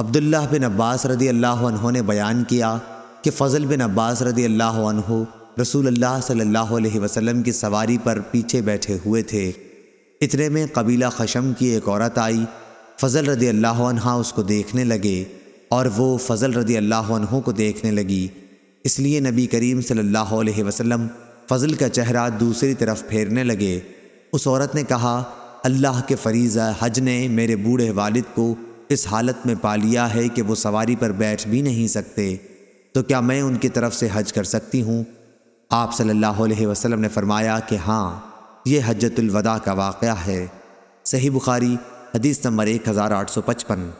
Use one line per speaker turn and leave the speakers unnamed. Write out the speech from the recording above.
عبداللہ بن عباس رضی اللہ عنہ نے بیان کیا کہ فضل بن عباس رضی اللہ عنہ رسول اللہ صلی اللہ علیہ وسلم کی سواری پر پیچھے بیٹھے ہوئے تھے۔ اتنے میں قبیلہ خشم کی ایک عورت آئی، فضل رضی اللہ عنہ اس کو دیکھنے لگے اور وہ فضل رضی اللہ عنہ کو دیکھنے لگی۔ اس لیے نبی کریم صلی اللہ علیہ وسلم فضل کا چہرہ دوسری طرف پھیرنے لگے۔ اس عورت نے کہا، اللہ کے فریضہ حج نے میرے بوڑھے والد کو اس حالت میں پا لیا ہے کہ وہ سواری پر بیٹھ بھی نہیں سکتے، تو کیا میں ان کی طرف سے حج کر سکتی ہوں؟ آپ صلی اللہ علیہ وسلم نے فرمایا کہ ہاں یہ حجت الوداع کا واقعہ ہے۔ صحیح بخاری، حدیث نمبر ایک ہزار آٹھ سو پچپن۔